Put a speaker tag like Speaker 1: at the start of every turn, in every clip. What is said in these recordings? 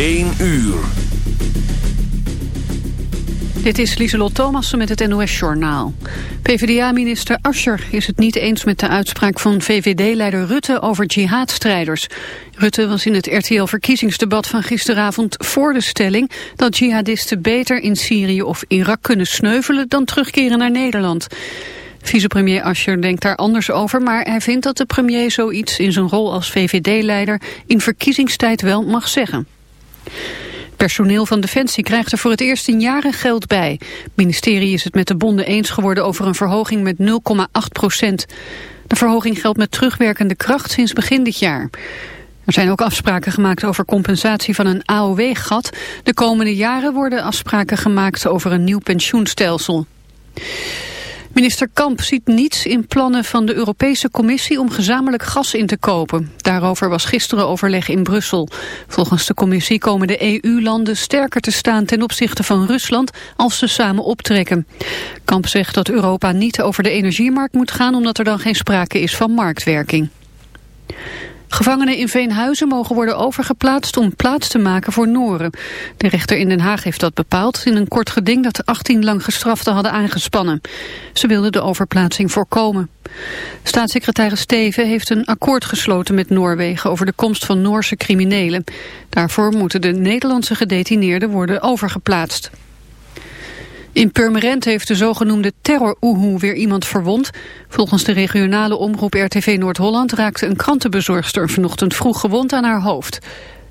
Speaker 1: 1 uur.
Speaker 2: Dit is Lieselot Thomassen met het NOS-journaal. PvdA-minister Ascher is het niet eens met de uitspraak van VVD-leider Rutte over jihadstrijders. Rutte was in het RTL-verkiezingsdebat van gisteravond voor de stelling... dat jihadisten beter in Syrië of Irak kunnen sneuvelen dan terugkeren naar Nederland. Vicepremier Ascher denkt daar anders over, maar hij vindt dat de premier zoiets in zijn rol als VVD-leider in verkiezingstijd wel mag zeggen. Personeel van Defensie krijgt er voor het eerst in jaren geld bij. Het ministerie is het met de bonden eens geworden over een verhoging met 0,8 procent. De verhoging geldt met terugwerkende kracht sinds begin dit jaar. Er zijn ook afspraken gemaakt over compensatie van een AOW-gat. De komende jaren worden afspraken gemaakt over een nieuw pensioenstelsel. Minister Kamp ziet niets in plannen van de Europese Commissie om gezamenlijk gas in te kopen. Daarover was gisteren overleg in Brussel. Volgens de Commissie komen de EU-landen sterker te staan ten opzichte van Rusland als ze samen optrekken. Kamp zegt dat Europa niet over de energiemarkt moet gaan omdat er dan geen sprake is van marktwerking. Gevangenen in Veenhuizen mogen worden overgeplaatst om plaats te maken voor Noren. De rechter in Den Haag heeft dat bepaald in een kort geding dat 18 lang gestraften hadden aangespannen. Ze wilden de overplaatsing voorkomen. Staatssecretaris Steven heeft een akkoord gesloten met Noorwegen over de komst van Noorse criminelen. Daarvoor moeten de Nederlandse gedetineerden worden overgeplaatst. In Purmerend heeft de zogenoemde terror-oehoe weer iemand verwond. Volgens de regionale omroep RTV Noord-Holland raakte een krantenbezorgster vanochtend vroeg gewond aan haar hoofd.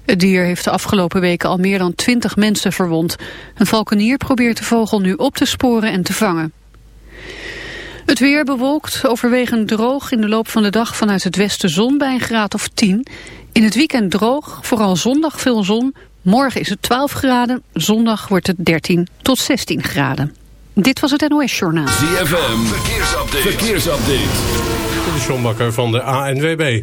Speaker 2: Het dier heeft de afgelopen weken al meer dan twintig mensen verwond. Een valkenier probeert de vogel nu op te sporen en te vangen. Het weer bewolkt, overwegend droog in de loop van de dag vanuit het westen zon bij een graad of 10. In het weekend droog, vooral zondag veel zon, Morgen is het 12 graden, zondag wordt het 13 tot 16 graden. Dit was het NOS Journaal.
Speaker 1: ZFM, verkeersupdate. verkeersupdate.
Speaker 3: De Sjombakker van de ANWB.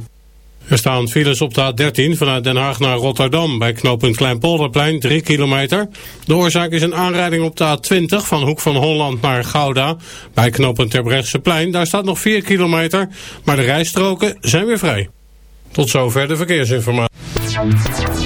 Speaker 3: Er staan files op de A13 vanuit Den Haag naar Rotterdam... bij knooppunt Kleinpolderplein, 3 kilometer. De oorzaak is een aanrijding op de A20 van Hoek van Holland naar Gouda... bij knooppunt Terbrechtseplein. Daar staat nog 4 kilometer, maar de rijstroken zijn weer vrij. Tot zover de verkeersinformatie.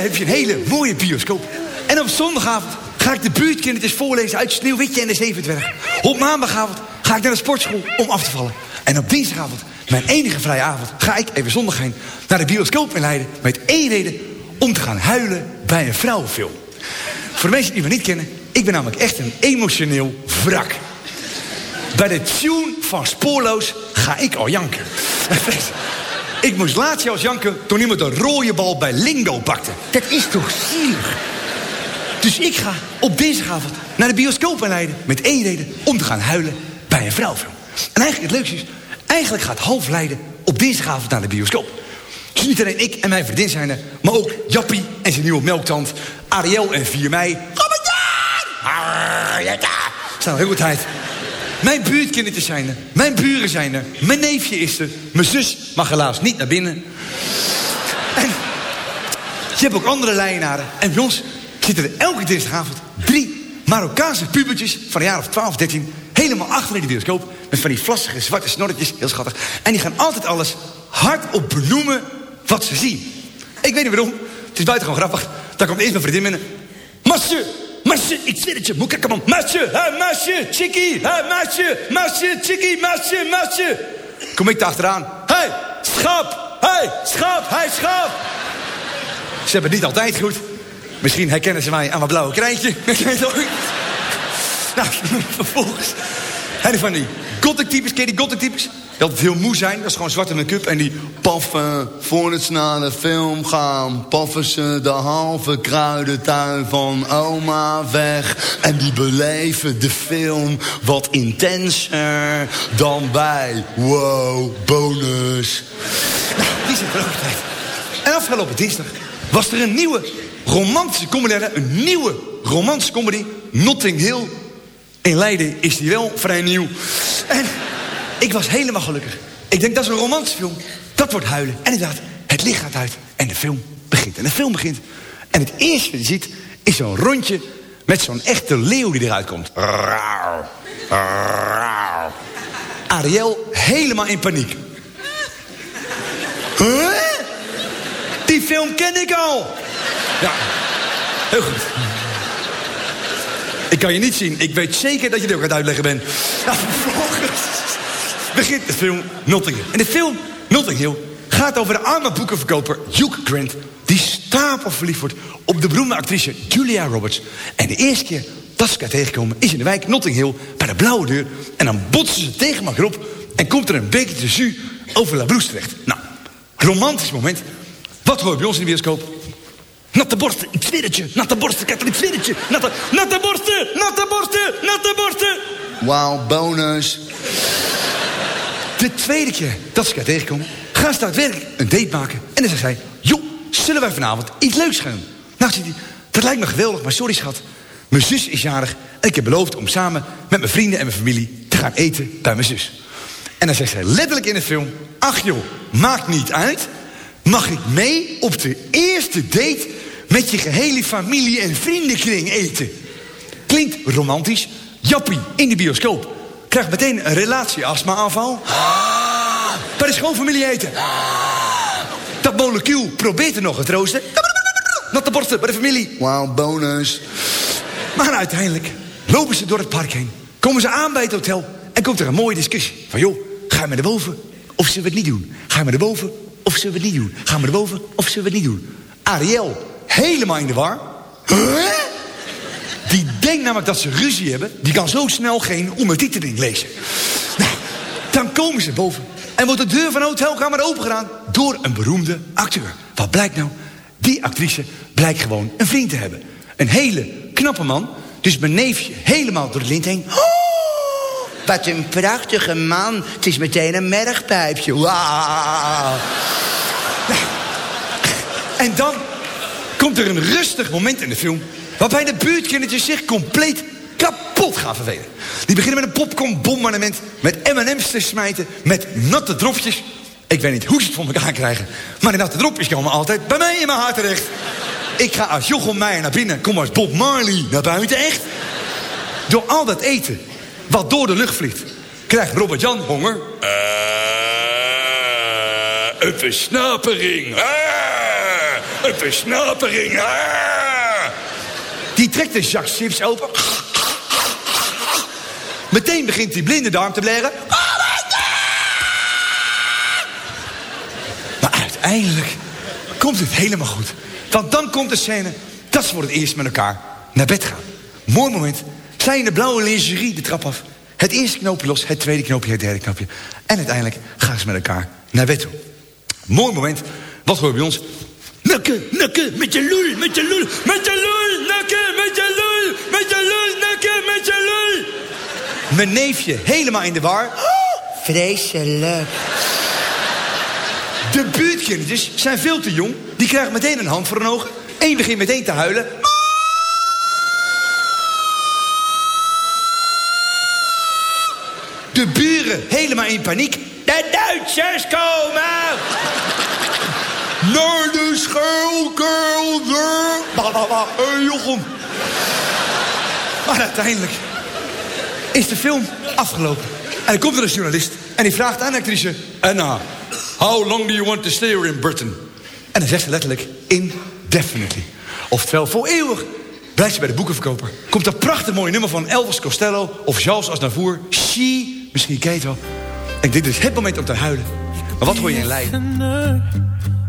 Speaker 4: Heb je een hele mooie bioscoop. En op zondagavond ga ik de buurtkindertjes voorlezen uit Sneeuwwitje en de Zevendwerg. Op maandagavond ga ik naar de sportschool om af te vallen. En op dinsdagavond, mijn enige vrije avond, ga ik even zondag heen naar de bioscoop in Leiden. Met één reden, om te gaan huilen bij een vrouwenfilm. voor de mensen die me niet kennen... ik ben namelijk echt een emotioneel wrak. Bij de tune van Spoorloos ga ik al janken. ik moest laatst als janken toen iemand een rode bal bij Lingo pakte. Dat is toch zielig? Dus ik ga op dinsdagavond naar de bioscoop in Leiden... met één reden om te gaan huilen bij een vrouwfilm. En eigenlijk het leukste is... eigenlijk gaat half Leiden op dinsdagavond naar de bioscoop. Dus niet alleen ik en mijn vriendin zijn er... maar ook Jappie en zijn nieuwe melktand... Ariel en 4 mei... Kom maar Staan heel goed tijd. Mijn buurtkindertjes zijn er. Mijn buren zijn er. Mijn neefje is er. Mijn zus mag helaas niet naar binnen. En je hebt ook andere lijnaren. En bij ons zitten er elke dinsdagavond drie Marokkaanse pubertjes van een jaar of 12, 13... helemaal achter in de bioscoop... met van die vlassige zwarte snorretjes, heel schattig. En die gaan altijd alles hardop benoemen wat ze zien. Ik weet niet waarom. Het is buitengewoon grappig. Daar komt eerst mijn vriendin binnen. Masje, ik zweer het je. Moet ik man. Masje, hè, masje, chickie, hè, masje, masje, chickie, masje, masje. Kom ik achteraan. Hé, hey, schap, hé, hey, schap, hé, hey. Ze hebben het niet altijd goed. Misschien herkennen ze mij aan mijn blauwe niet. Nou, vervolgens. En van die gothic types, ken je die gothic types? Altijd heel moe zijn, dat is gewoon zwarte make-up. En die paffen ze naar de film gaan... paffen ze de halve kruidentuin van oma weg. En die beleven de film wat intenser dan bij. Wow, bonus. Die zijn er ook. En afgelopen dinsdag was er een nieuwe romantische comedy. Een nieuwe romantische comedy. Notting Hill. In Leiden is die wel vrij nieuw. En ik was helemaal gelukkig. Ik denk, dat is een romantische film. Dat wordt huilen. En inderdaad, het licht gaat uit. En de film begint. En de film begint. En het eerste wat je ziet, is zo'n rondje... met zo'n echte leeuw die eruit komt. Rauw. Rauw. Ariel helemaal in paniek. Huh? Die film ken ik al. Ja, heel goed. Ik kan je niet zien. Ik weet zeker dat je dit ook aan het uitleggen bent. Nou, vervolgens begint de film Notting Hill. En de film Notting Hill gaat over de arme boekenverkoper Hugh Grant... die stapel verliefd wordt op de beroemde actrice Julia Roberts. En de eerste keer dat ze elkaar tegenkomen is in de wijk Notting Hill... bij de blauwe deur. En dan botsen ze tegen elkaar op... en komt er een bekertje jus over La Blouse terecht. Nou, romantisch moment. Wat hoor je bij ons in de bioscoop? Natte borsten, ik zweer het je. Natte borsten, kijk, ik zweer het je. Natte, natte borsten, natte borsten, natte borsten. Wauw, bonus. De tweede keer dat ze elkaar tegenkomen... gaan ze daadwerkelijk een date maken. En dan zegt zij... joh, zullen wij vanavond iets leuks gaan doen? Nou, zegt hij, dat lijkt me geweldig, maar sorry schat. Mijn zus is jarig en ik heb beloofd om samen... met mijn vrienden en mijn familie te gaan eten bij mijn zus. En dan zegt zij letterlijk in de film... ach joh, maakt niet uit... mag ik mee op de eerste date... met je gehele familie en vriendenkring eten? Klinkt romantisch. Jappie in de bioscoop krijgt meteen een relatieastma-aanval. Bij de schoonfamilie eten. Dat molecuul probeert er nog het troosten. Natte borsten bij de familie. Wauw, bonus. Maar uiteindelijk lopen ze door het park heen. Komen ze aan bij het hotel. En komt er een mooie discussie. Van joh, gaan we naar boven of zullen we het niet doen? Gaan we naar boven of zullen we het niet doen? Gaan we naar boven of zullen we het niet doen? Ariel, helemaal in de war. Huh? Die denkt namelijk dat ze ruzie hebben. Die kan zo snel geen ondertiteling lezen. Nou, dan komen ze boven. En wordt de deur van de hotelkamer opengedaan door een beroemde acteur. Wat blijkt nou? Die actrice blijkt gewoon een vriend te hebben. Een hele knappe man. Dus mijn neefje helemaal door de lint heen. Oh, wat een prachtige man. Het is meteen een mergpijpje. Nou, en dan komt er een rustig moment in de film... waarbij de buurtkindertjes zich compleet kapot gaan vervelen. Die beginnen met een popcornbombardement... met M&M's te smijten, met natte dropjes. Ik weet niet hoe ze het voor elkaar krijgen... maar die natte dropjes komen altijd bij mij in mijn hart terecht. Ik ga als Jochem Meijer naar binnen... kom als Bob Marley naar buiten, echt. Door al dat eten wat door de lucht vliegt... krijgt Robert-Jan honger...
Speaker 1: Eh, een versnapering. Ah, een versnapering. Ah.
Speaker 4: Die trekt een zak chips open. Meteen begint die blinde darm te blaren. Maar uiteindelijk komt het helemaal goed. Want dan komt de scène dat ze voor het eerst met elkaar naar bed gaan. Mooi moment. Zij de blauwe lingerie de trap af. Het eerste knoopje los, het tweede knoopje, het derde knoopje. En uiteindelijk gaan ze met elkaar naar bed toe. Mooi moment. Wat hoor bij ons? Nukken, nukken, met je lul, met je lul, met je met je lul, met je lul, nukken, met je lul. Mijn neefje helemaal in de war. Oh, vreselijk. De buurtkindjes zijn veel te jong. Die krijgen meteen een hand voor hun ogen. Eén begint meteen te huilen. De buren helemaal in paniek. De Duitsers komen! Naar de schuilkelder! Hé, Jochem. Maar uiteindelijk is de film afgelopen. En dan komt er een journalist en die vraagt aan de actrice... Anna, how long do you want to stay here in Britain? En dan zegt ze letterlijk, indefinitely. Oftewel, voor eeuwig. Blijft ze bij de boekenverkoper. Komt dat prachtig mooie nummer van Elvis Costello... of Charles Aznavour, She... Misschien ken je het wel. En dit is het moment om te huilen. Maar wat hoor je in Leiden?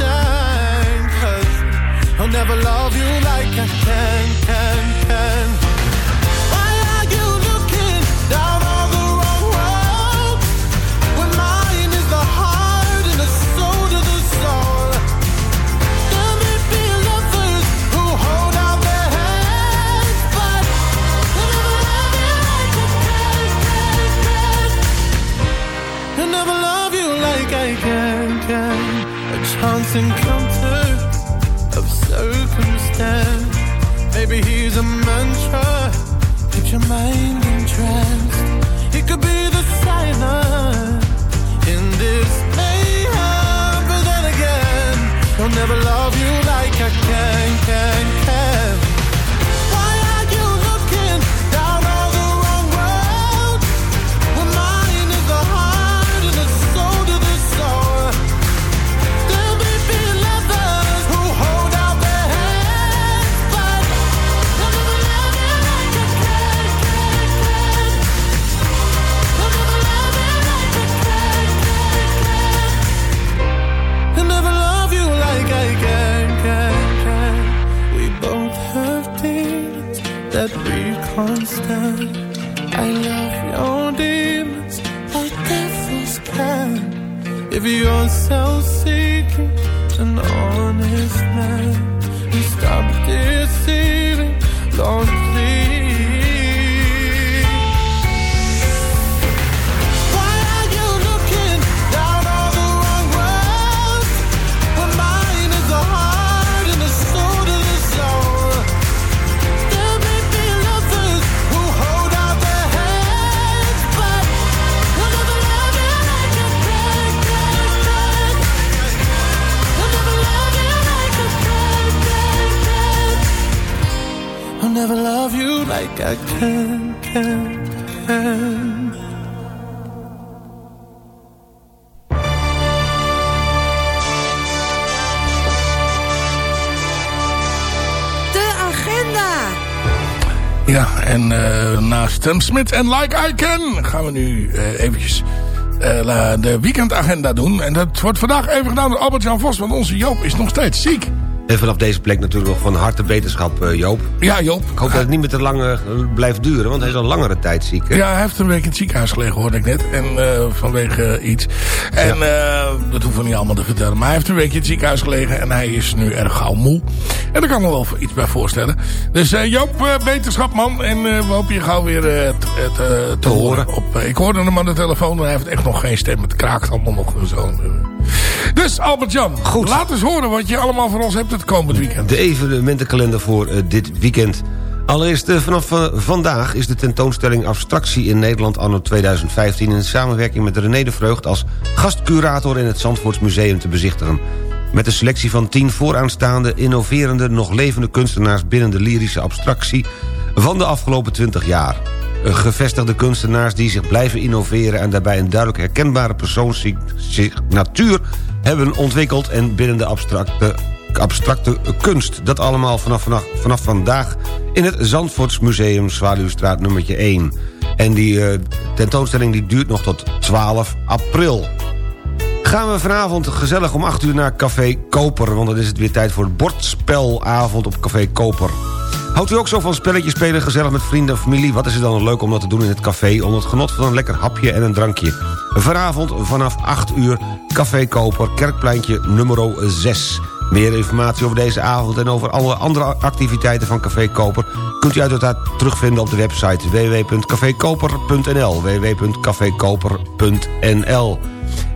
Speaker 5: understand. Cause I'll never love you like I can, can, He could be the silence. In this mayhem, but then again, he'll never love you like I can, If you're self-seeking, an honest man, you stop deceiving, Lord, never love you like I can, can, can.
Speaker 6: De agenda.
Speaker 7: Ja, en eh, naast Sam Smith en Like I Can gaan we nu eh, eventjes la- de weekendagenda doen. En dat wordt vandaag even gedaan door Albert-Jan Vos, want onze Joop is nog steeds ziek.
Speaker 8: En vanaf deze plek natuurlijk nog van harte wetenschap, eh, Joop.
Speaker 7: Ja, Joop.
Speaker 8: Ik hoop dat het niet meer te lang eh, blijft duren, want hij is al langere tijd ziek. Hè?
Speaker 7: Ja, hij heeft een week in het ziekenhuis gelegen, hoorde ik net. En eh, vanwege iets. En dat hoeven we niet allemaal te vertellen. Maar hij heeft een week in het ziekenhuis gelegen en hij is nu erg gauw moe. En daar kan ik me wel iets bij voorstellen. Dus Joop, wetenschap man. En we hopen je gauw weer te, te horen. Op, ik hoorde hem aan de telefoon en hij heeft echt nog geen stem. Het kraakt allemaal nog zo. Dus Albert-Jan, laat eens horen wat je allemaal voor ons hebt het komend weekend.
Speaker 8: De evenementenkalender voor eh, dit weekend. Allereerst eh, vanaf eh, vandaag is de tentoonstelling Abstractie in Nederland anno 2015... in samenwerking met René de Vreugd als gastcurator in het Zandvoorts Museum te bezichtigen. Met een selectie van 10 vooraanstaande, innoverende, nog levende kunstenaars... binnen de lyrische abstractie van de afgelopen 20 jaar. Gevestigde kunstenaars die zich blijven innoveren... en daarbij een duidelijk herkenbare persoonssignatuur hebben ontwikkeld... en binnen de abstracte, abstracte kunst. Dat allemaal vanaf, vanaf, vandaag in het Zandvoortsmuseum Zwaluwstraat nummertje 1. En die uh, tentoonstelling die duurt nog tot 12 april. Gaan we vanavond gezellig om 8 uur naar Café Koper... want dan is het weer tijd voor bordspelavond op Café Koper. Houdt u ook zo van spelletjes spelen, gezellig met vrienden en familie? Wat is het dan leuk om dat te doen in het café... onder het genot van een lekker hapje en een drankje? Vanavond vanaf 8 uur Café Koper, Kerkpleintje nummer 6. Meer informatie over deze avond en over alle andere activiteiten van Café Koper... kunt u uiteraard terugvinden op de website www.cafekoper.nl www.cafekoper.nl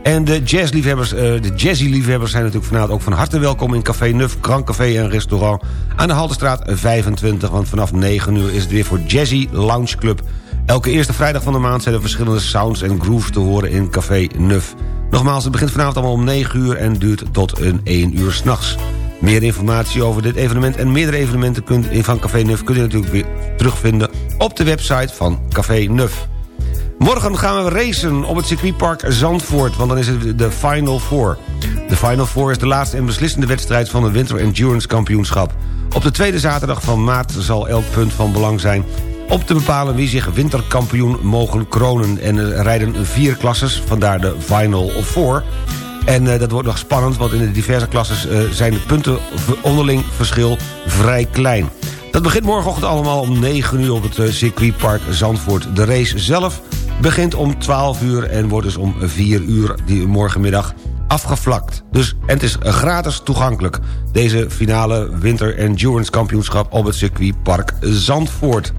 Speaker 8: en de jazzliefhebbers, uh, de jazzy-liefhebbers zijn natuurlijk vanavond ook van harte welkom... in Café Nuf, Grand Café en Restaurant aan de Haltestraat 25... want vanaf 9 uur is het weer voor Jazzy Lounge Club. Elke eerste vrijdag van de maand zijn er verschillende sounds en grooves te horen in Café Nuf. Nogmaals, het begint vanavond allemaal om 9 uur en duurt tot een 1 uur s'nachts. Meer informatie over dit evenement en meerdere evenementen van Café Nuf... kunt u natuurlijk weer terugvinden op de website van Café Nuf. Morgen gaan we racen op het circuitpark Zandvoort... want dan is het de Final Four. De Final Four is de laatste en beslissende wedstrijd... van het Winter Endurance Kampioenschap. Op de tweede zaterdag van maart zal elk punt van belang zijn... om te bepalen wie zich winterkampioen mogen kronen. En er rijden vier klasses, vandaar de Final Four... En uh, dat wordt nog spannend, want in de diverse klasses uh, zijn de punten onderling verschil vrij klein. Dat begint morgenochtend allemaal om 9 uur op het uh, circuitpark Zandvoort. De race zelf begint om 12 uur en wordt dus om 4 uur die morgenmiddag afgevlakt. Dus, en het is gratis toegankelijk. Deze finale Winter Endurance Kampioenschap op het circuitpark Zandvoort.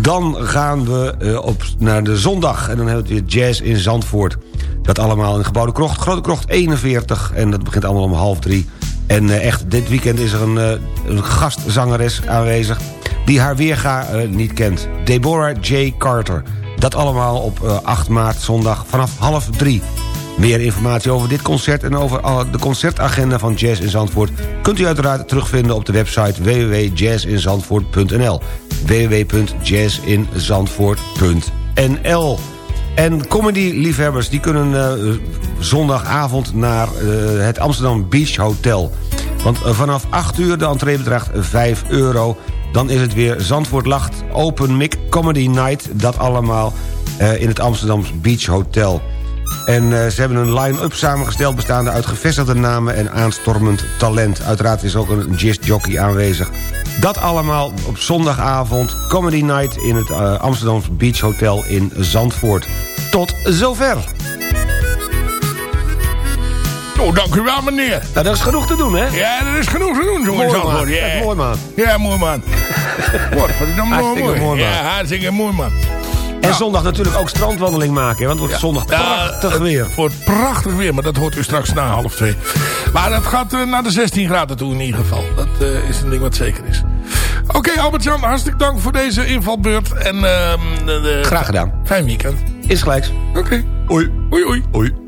Speaker 8: Dan gaan we uh, op, naar de zondag en dan hebben we weer jazz in Zandvoort. Dat allemaal in Gebouwde Krocht, Grote Krocht 41 en dat begint allemaal om half drie. En uh, echt, dit weekend is er een, uh, een gastzangeres aanwezig die haar weerga niet kent. Deborah J. Carter. Dat allemaal op 8 maart zondag vanaf half drie. Meer informatie over dit concert en over de concertagenda van Jazz in Zandvoort... kunt u uiteraard terugvinden op de website www.jazzinzandvoort.nl www.jazzinzandvoort.nl En comedy-liefhebbers die kunnen uh, zondagavond naar het Amsterdam Beach Hotel. Want vanaf 8 uur de entree bedraagt 5 euro... Dan is het weer Zandvoort Lacht Open Mic Comedy Night. Dat allemaal uh, in het Amsterdam Beach Hotel. En uh, ze hebben een line-up samengesteld... bestaande uit gevestigde namen en aanstormend talent. Uiteraard is ook een jazzjockey aanwezig. Dat allemaal op zondagavond. Comedy Night in het uh, Amsterdam Beach Hotel in Zandvoort. Tot zover.
Speaker 7: Oh, dank u wel, meneer.
Speaker 8: Nou, dat is genoeg te doen, hè?
Speaker 7: Ja, dat is genoeg te doen,
Speaker 8: mooi,
Speaker 7: jongens.
Speaker 8: man.
Speaker 7: Ja.
Speaker 8: mooi, man.
Speaker 7: Ja, mooi, man. Wat, wat is dan mooi,
Speaker 8: mooi, man.
Speaker 7: Ja, hartstikke mooi, man.
Speaker 8: En zondag natuurlijk ook strandwandeling maken, want het wordt zondag prachtig weer.
Speaker 7: Het wordt prachtig weer, maar dat hoort u straks na half twee. Maar dat gaat uh, naar de 16 graden toe in ieder geval. Dat uh, is een ding wat zeker is. Oké, okay, Albert-Jan, hartstikke dank voor deze invalbeurt. En, uh, de,
Speaker 8: Graag gedaan.
Speaker 7: Fijn weekend.
Speaker 8: Is gelijks.
Speaker 7: Oké. Okay.
Speaker 8: Oei.
Speaker 7: Oei, oei.
Speaker 8: Oei.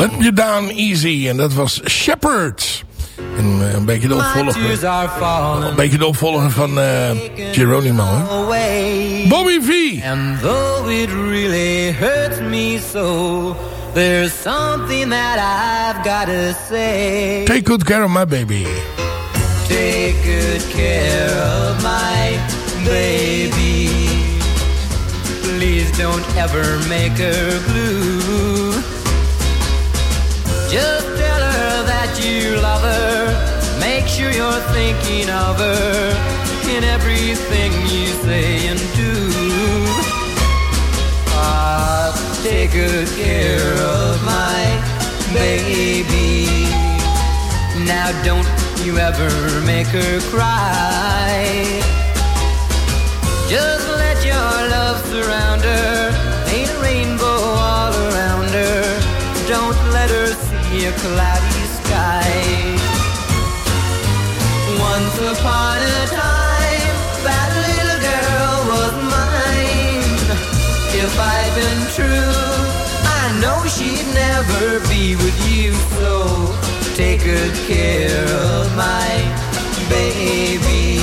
Speaker 9: Let Me Down Easy.
Speaker 7: En dat was Shepherd. En, eh, een beetje de opvolger. Een beetje de opvolger van eh, Geronimo. Hè? Bobby V.
Speaker 9: And though it really hurts me so, there's something that I've got to say.
Speaker 7: Take good care of my baby.
Speaker 9: Take good care of my baby. Please don't ever make her blue. Just tell her that you love her. Make sure you're thinking of her in everything you say and do. Ah, take good care of my baby. Now don't you ever make her cry. Just let your love surround her. Paint a rainbow all around her. Don't let her a cloudy sky. Once upon a time, that little girl was mine. If I'd been true, I know she'd never be with you. So take good care of my baby.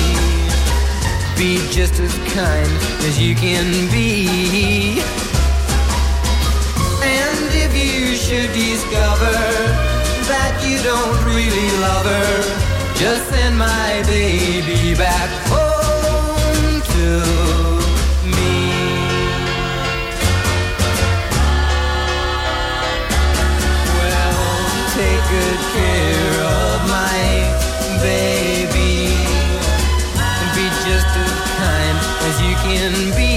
Speaker 9: Be just as kind as you can be. Should discover that you don't really love her, just send my baby back home to me. Well, take good care of my baby. Be just as kind as you can be.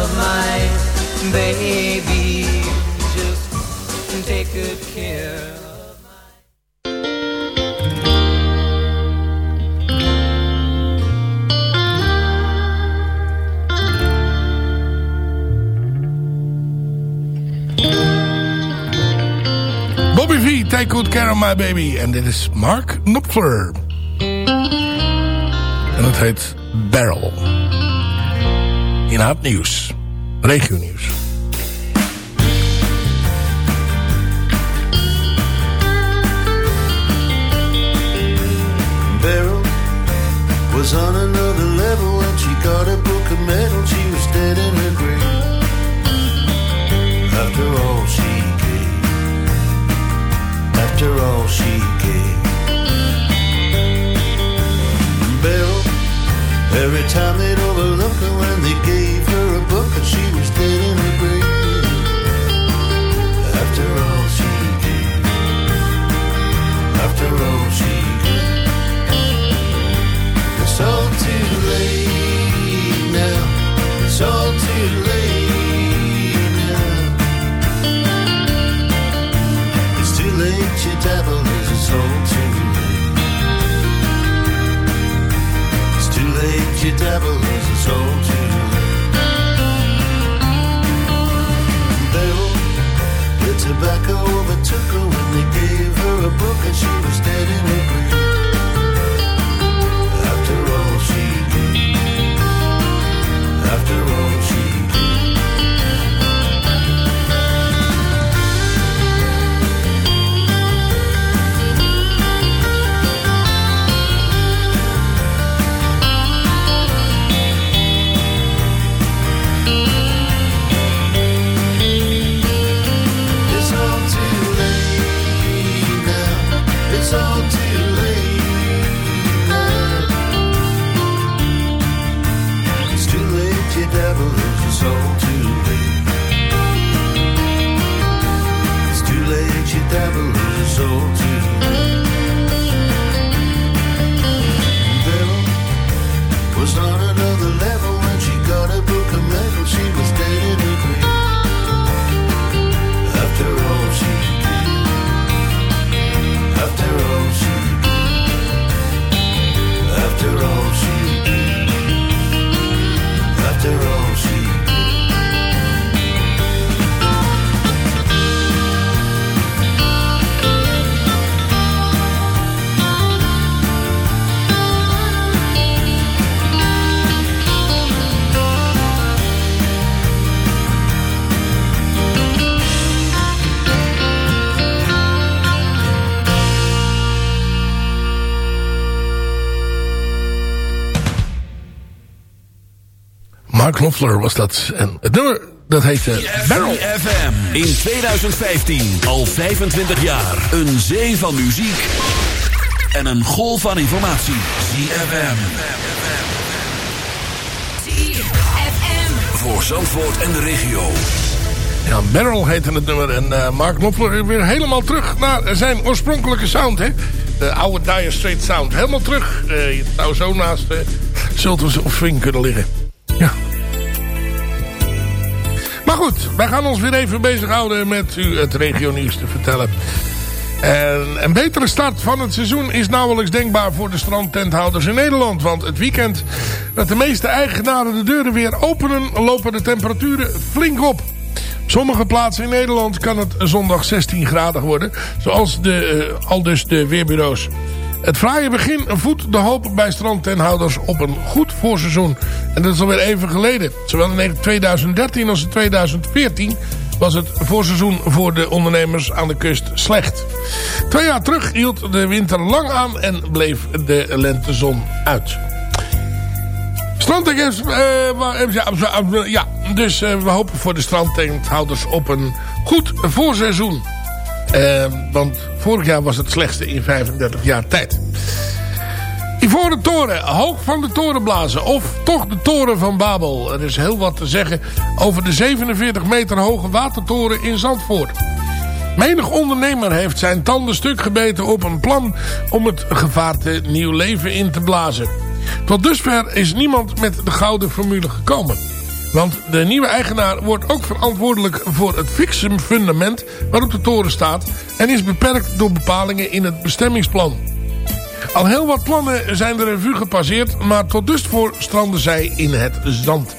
Speaker 9: My Baby.
Speaker 7: En dit is Mark Knopfler. En het heet Barrel. In het nieuws. Regio nieuws.
Speaker 10: devil is a soul to me. It's too late, your devil is his own
Speaker 7: Mark Knopfler was dat. En het nummer, dat heet eh, Barrel.
Speaker 1: FM in 2015 al 25 jaar. Een zee van muziek en een golf van informatie. ZFM. Voor Zandvoort en de regio.
Speaker 7: Ja, Barrel heette het nummer. En eh, Mark Knopfler weer helemaal terug naar zijn oorspronkelijke sound. Hè? De oude Dire Straits sound. Helemaal terug. Eh, je zou zo naast uh, Sultans of Swing kunnen liggen. Ja. Goed, wij gaan ons weer even bezighouden met u het regionieuws te vertellen. En een betere start van het seizoen is nauwelijks denkbaar voor de strandtenthouders in Nederland. Want het weekend dat de meeste eigenaren de deuren weer openen, lopen de temperaturen flink op. Op sommige plaatsen in Nederland kan het zondag 16 graden worden. Zoals de, uh, al dus de weerbureaus. Het fraaie begin voedt de hoop bij strandtenthouders op een goed voorseizoen. En dat is alweer even geleden. Zowel in 2013 als in 2014 was het voorseizoen voor de ondernemers aan de kust slecht. Twee jaar terug hield de winter lang aan en bleef de lentezon uit. Strandtenthouders, uh, ja, dus uh, we hopen voor de strandtenthouders op een goed voorseizoen. Uh, want vorig jaar was het slechtste in 35 jaar tijd. Ivoren Toren, hoog van de toren blazen. Of toch de toren van Babel. Er is heel wat te zeggen over de 47 meter hoge watertoren in Zandvoort. Menig ondernemer heeft zijn tanden stuk gebeten op een plan om het gevaarte nieuw leven in te blazen. Tot dusver is niemand met de gouden formule gekomen. Want de nieuwe eigenaar wordt ook verantwoordelijk voor het fixum fundament waarop de toren staat en is beperkt door bepalingen in het bestemmingsplan. Al heel wat plannen zijn de revue gepasseerd, maar tot dusver stranden zij in het zand.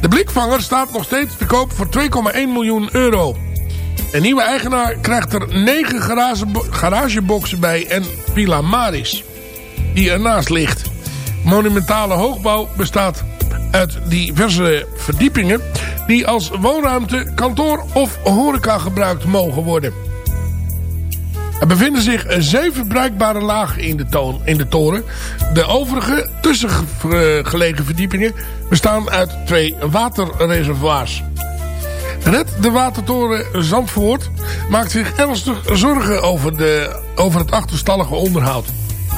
Speaker 7: De blikvanger staat nog steeds te koop voor 2,1 miljoen euro. Een nieuwe eigenaar krijgt er 9 garage, garageboxen bij en Villa Maris, die ernaast ligt. monumentale hoogbouw bestaat uit diverse verdiepingen... die als woonruimte, kantoor of horeca gebruikt mogen worden. Er bevinden zich zeven bruikbare lagen in de, toon, in de toren. De overige tussengelegen verdiepingen bestaan uit twee waterreservoirs. Red de Watertoren Zandvoort maakt zich ernstig zorgen over, de, over het achterstallige onderhoud.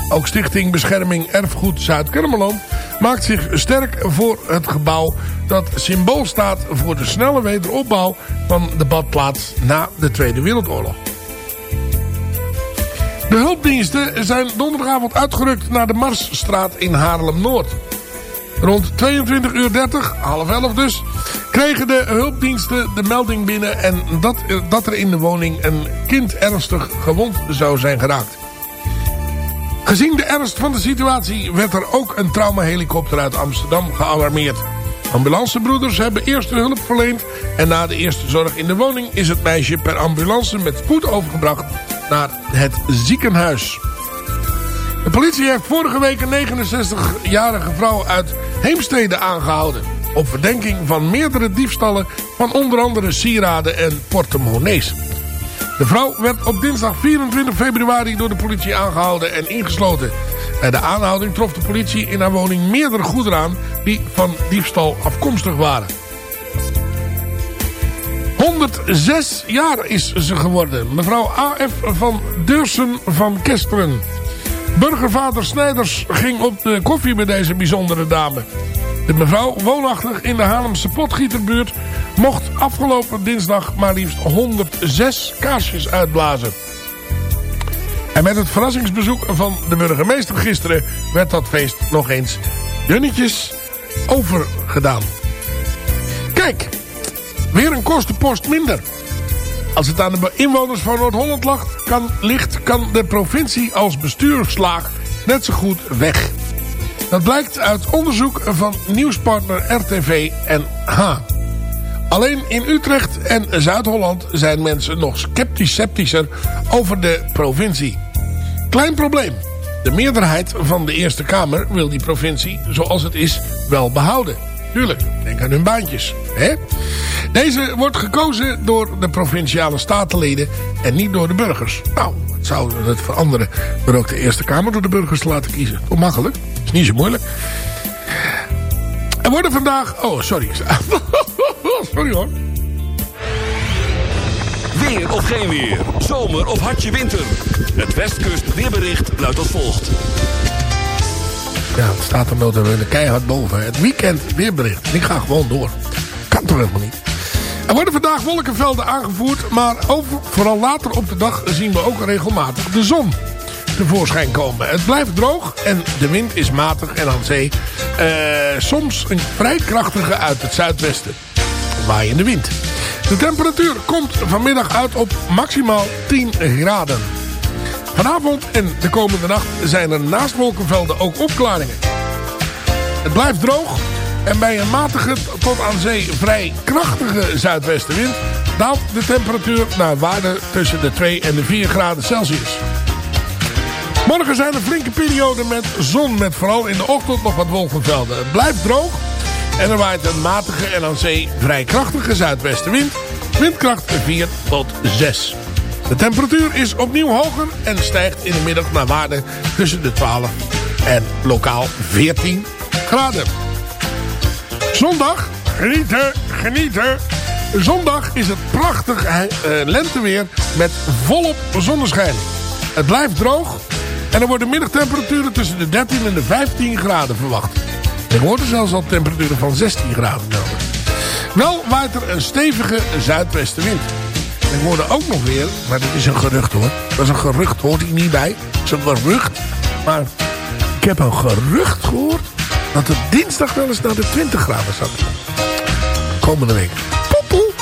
Speaker 7: Ook Stichting Bescherming Erfgoed Zuid-Kermeland maakt zich sterk voor het gebouw dat symbool staat voor de snelle wederopbouw van de badplaats na de Tweede Wereldoorlog. De hulpdiensten zijn donderdagavond uitgerukt naar de Marsstraat in Haarlem-Noord. Rond 22 uur 30, half 11 dus, kregen de hulpdiensten de melding binnen... en dat, dat er in de woning een kind ernstig gewond zou zijn geraakt. Gezien de ernst van de situatie werd er ook een traumahelikopter uit Amsterdam gealarmeerd. Ambulancebroeders hebben eerste hulp verleend en na de eerste zorg in de woning is het meisje per ambulance met spoed overgebracht naar het ziekenhuis. De politie heeft vorige week een 69-jarige vrouw uit Heemstede aangehouden. Op verdenking van meerdere diefstallen van onder andere sieraden en portemonnees. De vrouw werd op dinsdag 24 februari door de politie aangehouden en ingesloten. Bij de aanhouding trof de politie in haar woning meerdere goederen aan die van diefstal afkomstig waren. 106 jaar is ze geworden. Mevrouw A.F. van Deursen van Kesteren. Burgervader Snijders ging op de koffie bij deze bijzondere dame. De mevrouw, woonachtig in de Haarlemse potgieterbuurt... mocht afgelopen dinsdag maar liefst 106 kaarsjes uitblazen. En met het verrassingsbezoek van de burgemeester gisteren... werd dat feest nog eens dunnetjes overgedaan. Kijk, weer een kostenpost minder. Als het aan de inwoners van Noord-Holland ligt, kan de provincie als bestuurslaag net zo goed weg. Dat blijkt uit onderzoek van nieuwspartner RTV NH. Alleen in Utrecht en Zuid-Holland zijn mensen nog sceptisch-sceptischer over de provincie. Klein probleem. De meerderheid van de Eerste Kamer wil die provincie zoals het is wel behouden. Tuurlijk, denk aan hun baantjes. Hè? Deze wordt gekozen door de provinciale statenleden en niet door de burgers. Nou, wat zou het veranderen door ook de Eerste Kamer door de burgers te laten kiezen? Toch makkelijk? Is niet zo moeilijk. Er worden vandaag... Oh, sorry. sorry hoor.
Speaker 1: Weer of geen weer. Zomer of hartje winter. Het Westkust weerbericht luidt als volgt.
Speaker 7: Ja, het staat er nota bene keihard boven. Het weekend weerbericht. Ik ga gewoon door. Kan toch helemaal niet. Er worden vandaag wolkenvelden aangevoerd, maar over, vooral later op de dag zien we ook regelmatig de zon tevoorschijn komen. Het blijft droog en de wind is matig en aan zee eh, soms een vrij krachtige uit het zuidwesten. Waaiende wind. De temperatuur komt vanmiddag uit op maximaal 10 graden. Vanavond en de komende nacht zijn er naast wolkenvelden ook opklaringen. Het blijft droog en bij een matige tot aan zee vrij krachtige zuidwestenwind daalt de temperatuur naar waarde tussen de 2 en de 4 graden Celsius. Morgen zijn er flinke perioden met zon met vooral in de ochtend nog wat wolkenvelden. Het blijft droog en er waait een matige en aan zee vrij krachtige zuidwestenwind. Windkracht 4 tot 6. De temperatuur is opnieuw hoger en stijgt in de middag naar waarde tussen de 12 en lokaal 14 graden. Zondag, genieten, genieten. Zondag is het prachtig uh, lenteweer met volop zonneschijn. Het blijft droog en er worden middagtemperaturen tussen de 13 en de 15 graden verwacht. Er worden zelfs al temperaturen van 16 graden melden. Wel waait er een stevige zuidwestenwind. Er worden ook nog weer, maar dit is een gerucht hoor. Dat is een gerucht, hoort hier niet bij. Het is een gerucht. Maar ik heb een gerucht gehoord dat het dinsdag wel eens naar de 20 graden zat. Komende week. Poepoe.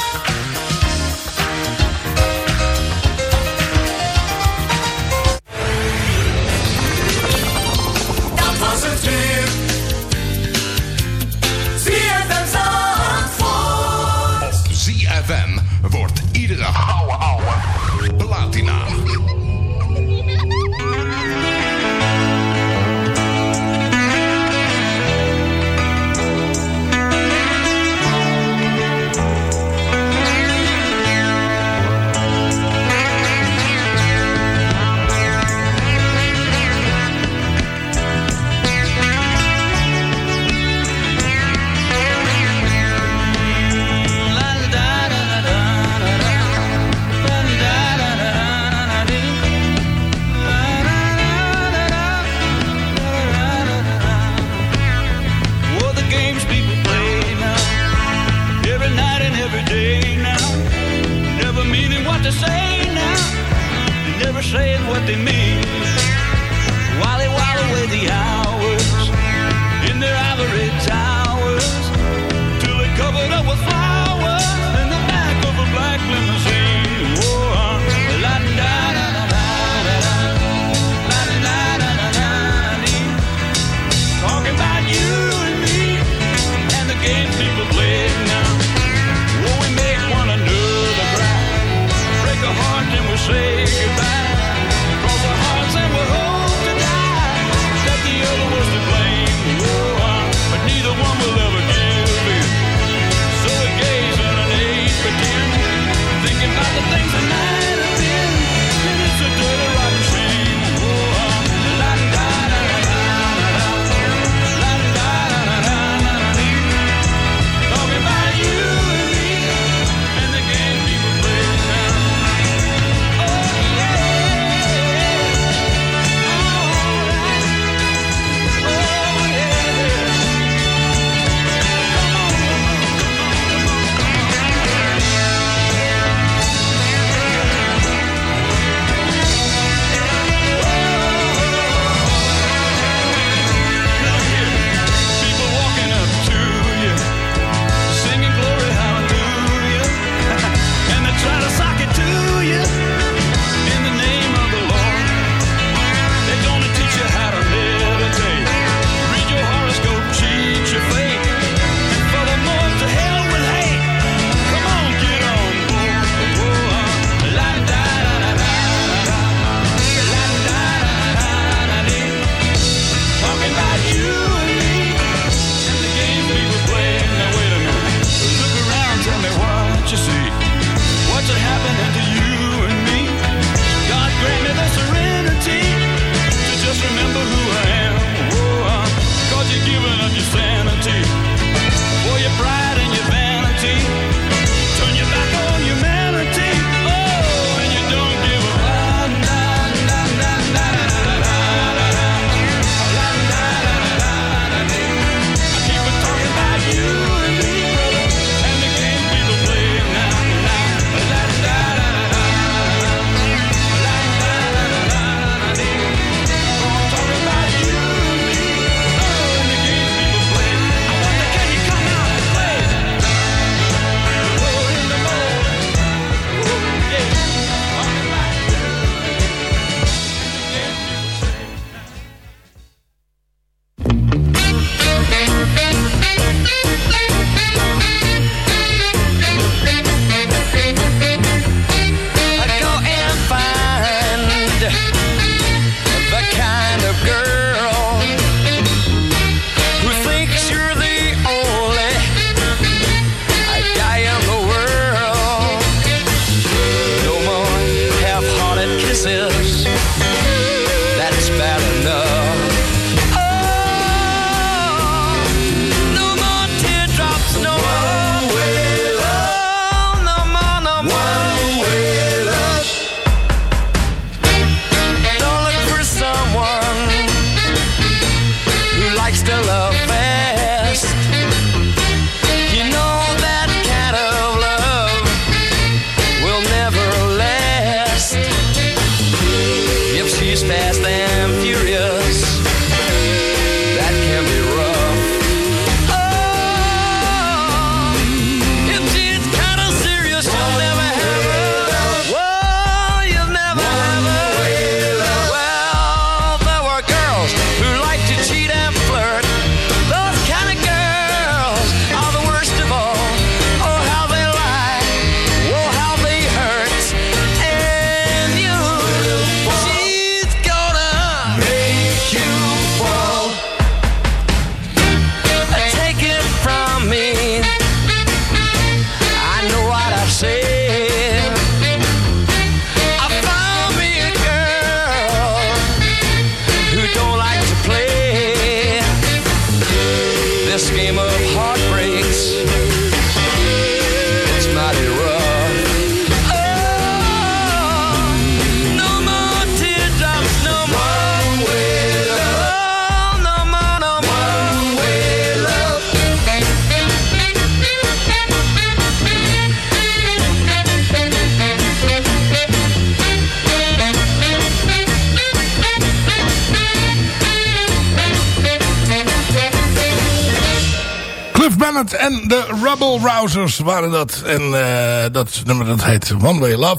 Speaker 9: en de Rubble Rousers waren dat. En uh, dat nummer dat heet One Way Love.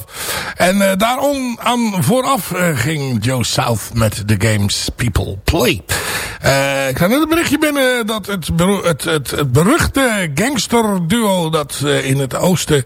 Speaker 9: En eh, daarom aan vooraf eh, ging Joe South met The Games People Play. Eh, ik ga net een berichtje binnen dat het, het, het, het beruchte gangsterduo... dat in het oosten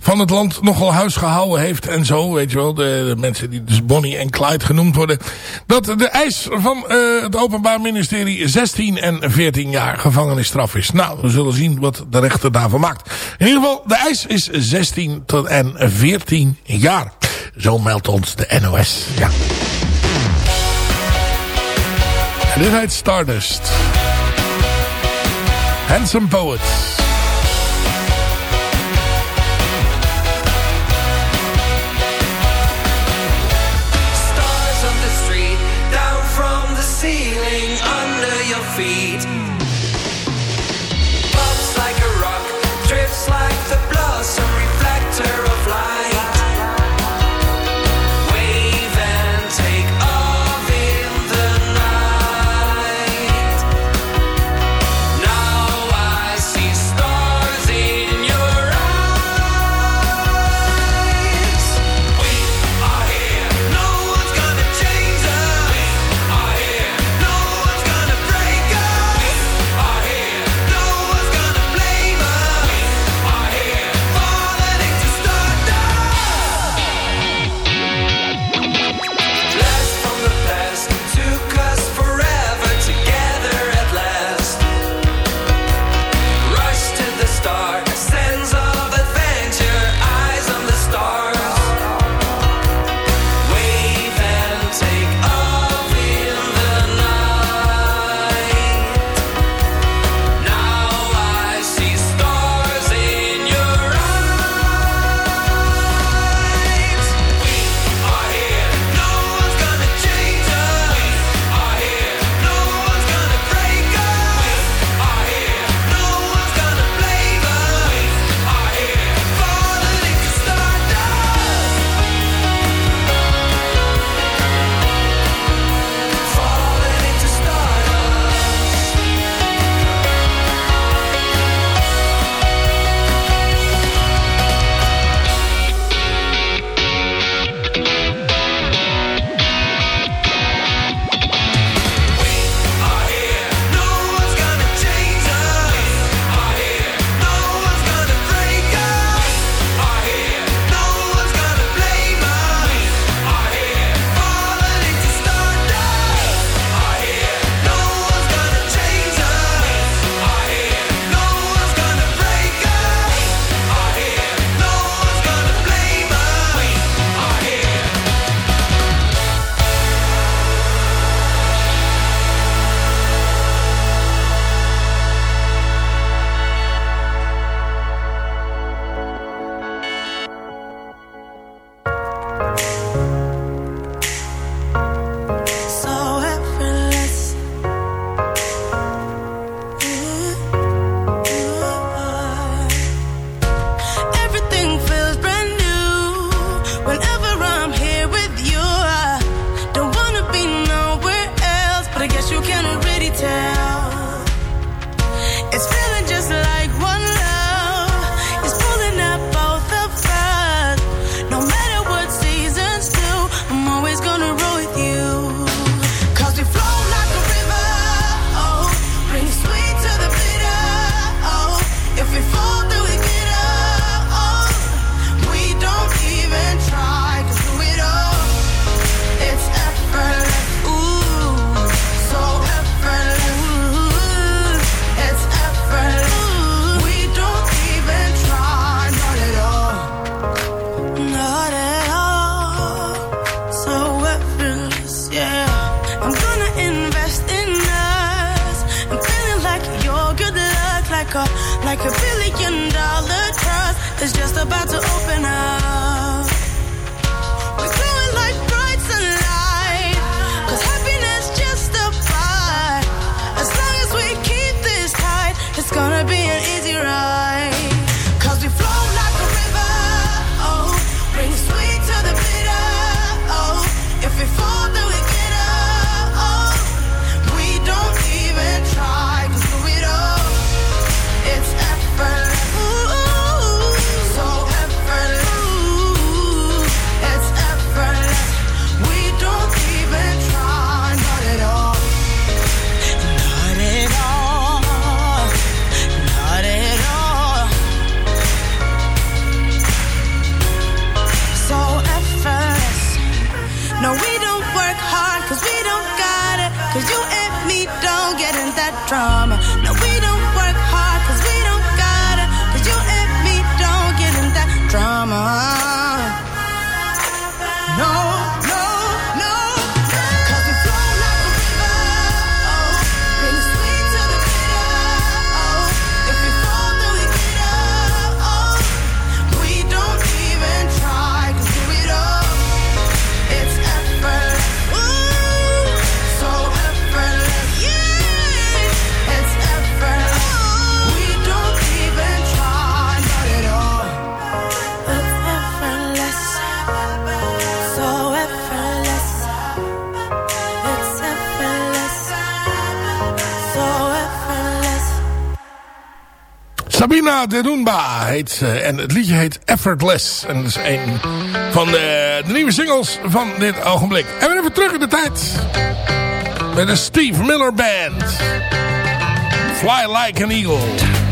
Speaker 9: van het land nogal huisgehouden heeft en zo. Weet je wel, de, de, mensen die dus Bonnie en Clyde genoemd worden. Dat de eis van het Openbaar Ministerie 16 en 14 jaar gevangenisstraf is. Nou, we zullen zien wat de rechter daarvan maakt. In ieder geval, de eis is 16 tot en 14 jaar. Zo meldt ons de NOS. Ja. En dit heet Handsome Poets.
Speaker 11: De heet ze. En het liedje heet Effortless. En dat is een van de, de nieuwe singles van dit ogenblik. En we even terug in de tijd. Met de Steve Miller Band. Fly Like an Eagle.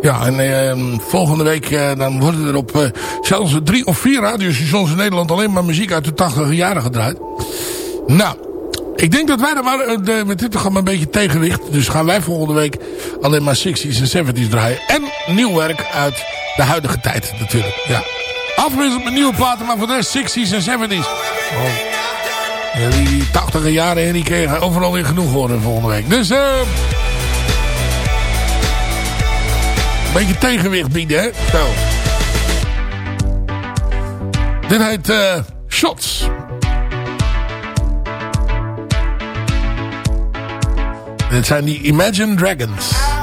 Speaker 12: Ja, en uh, volgende week uh, dan worden er op uh, zelfs drie of vier radiostations in Nederland alleen maar muziek uit de 80 jaren gedraaid. Nou, ik denk dat wij uh, de, met dit programma een beetje tegenwicht. Dus gaan wij volgende week alleen maar 60s en 70s draaien. En nieuw werk uit de huidige tijd natuurlijk. Ja. Afwisseld met nieuwe platen, maar voor de rest 60s en 70s. Oh. Die, die 80 jaren, die kregen overal weer genoeg worden volgende week. Dus eh... beetje tegenwicht bieden, hè? Zo. Dit heet uh, Shots. Dit zijn die Imagine Dragons.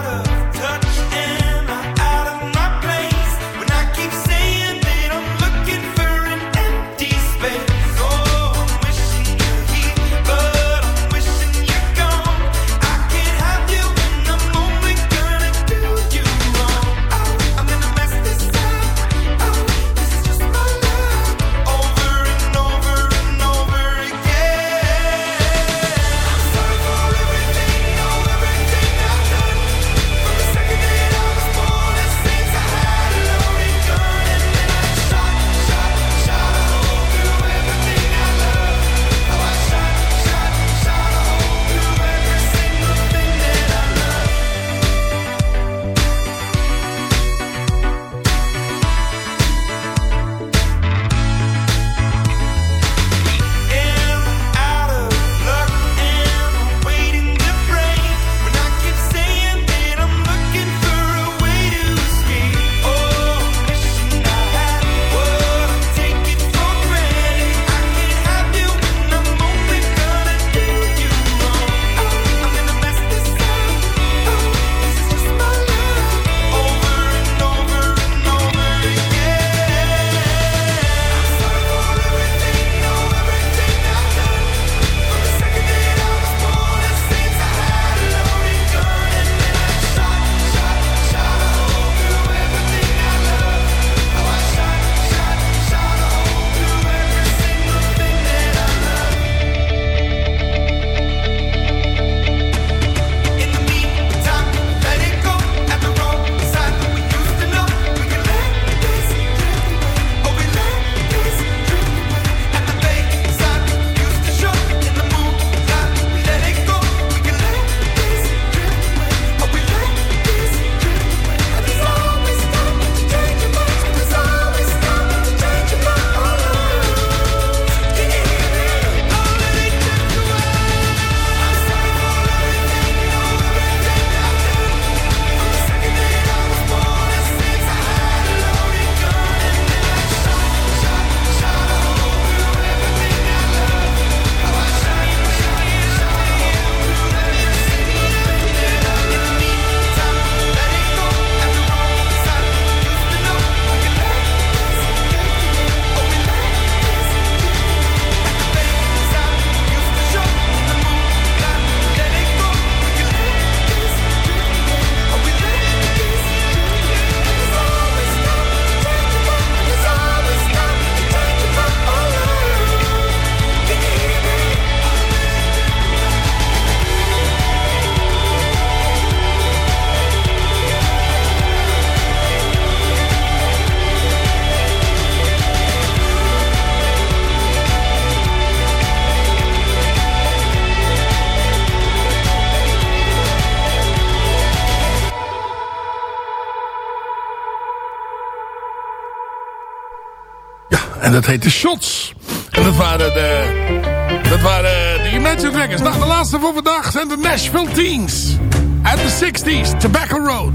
Speaker 12: Heette Shots. En dat waren de... Dat waren de Imagine Dragons. Nou, de laatste voor vandaag zijn de Nashville Teens. Uit de 60s. Tobacco Road.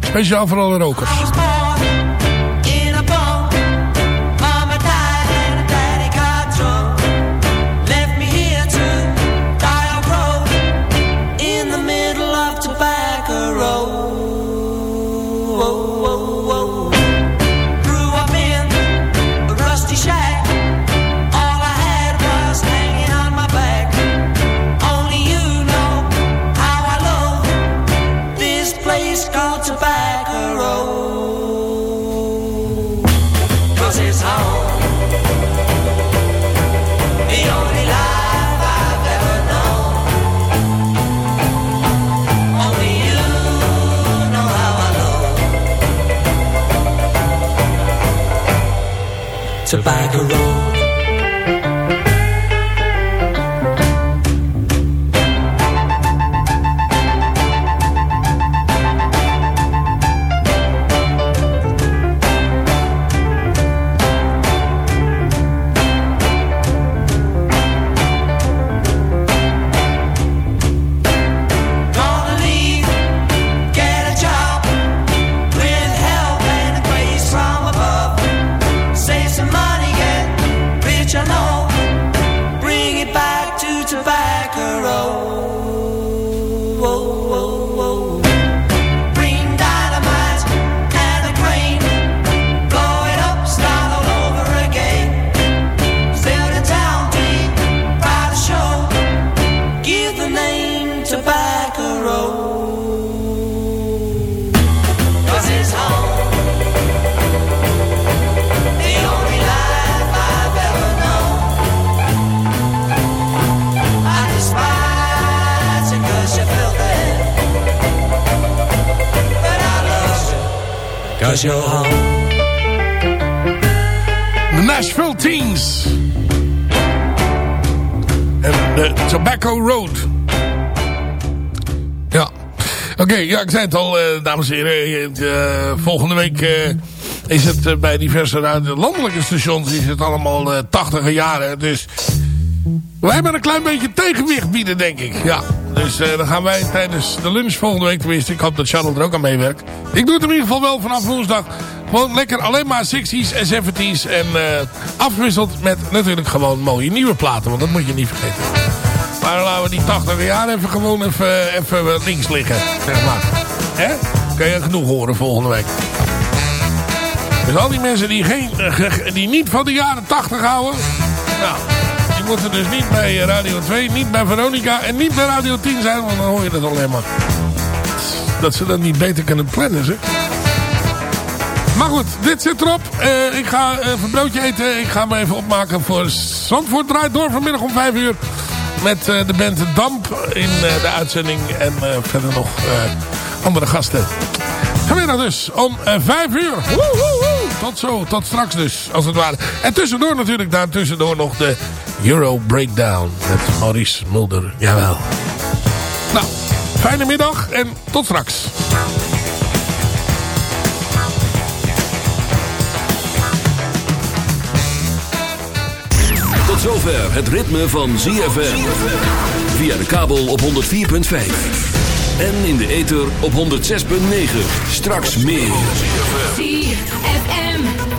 Speaker 12: Speciaal voor alle rokers.
Speaker 7: De Nashville Teens. En de Tobacco Road. Ja. Oké, ja, ik zei het al, eh, dames en heren. eh, volgende week eh, is het eh, bij diverse landelijke stations is het allemaal eh 80 jaren. Dus wij hebben een klein beetje tegenwicht bieden, denk ik. Ja. Dus eh, dan gaan wij tijdens de lunch volgende week tenminste. Ik hoop dat Charlotte er ook aan meewerkt. Ik doe het in ieder geval wel vanaf woensdag. Gewoon lekker alleen maar 60s en 70s. En eh, afgewisseld met natuurlijk gewoon mooie nieuwe platen. Want dat moet je niet vergeten. Maar laten we die 80 jaar even gewoon even, even links liggen. Zeg maar. Hè? Kan je genoeg horen volgende week. Dus al die mensen die, geen, eh, die niet van de jaren 80 houden. Nou, die moeten dus niet bij Radio 2, niet bij Veronica en niet bij Radio 10 zijn. Want dan hoor je dat alleen maar. Dat ze dat niet beter kunnen plannen, zeg. Maar goed, dit zit erop. Eh, ik ga even een broodje eten. Ik ga me even opmaken voor Zandvoort draait door vanmiddag om 5 uur. Met eh, de band Damp in eh, de uitzending. En eh, verder nog eh, andere gasten. Vanmiddag dus om eh, 5 uur. Tot zo, tot straks dus, als het ware. En tussendoor natuurlijk, daar tussendoor nog de Euro Breakdown. Met Maurice Mulder, jawel. Nou, fijne middag en tot straks.
Speaker 1: Tot zover het ritme van ZFM. Via de kabel op 104.5. En in de ether op 106.9. Straks meer.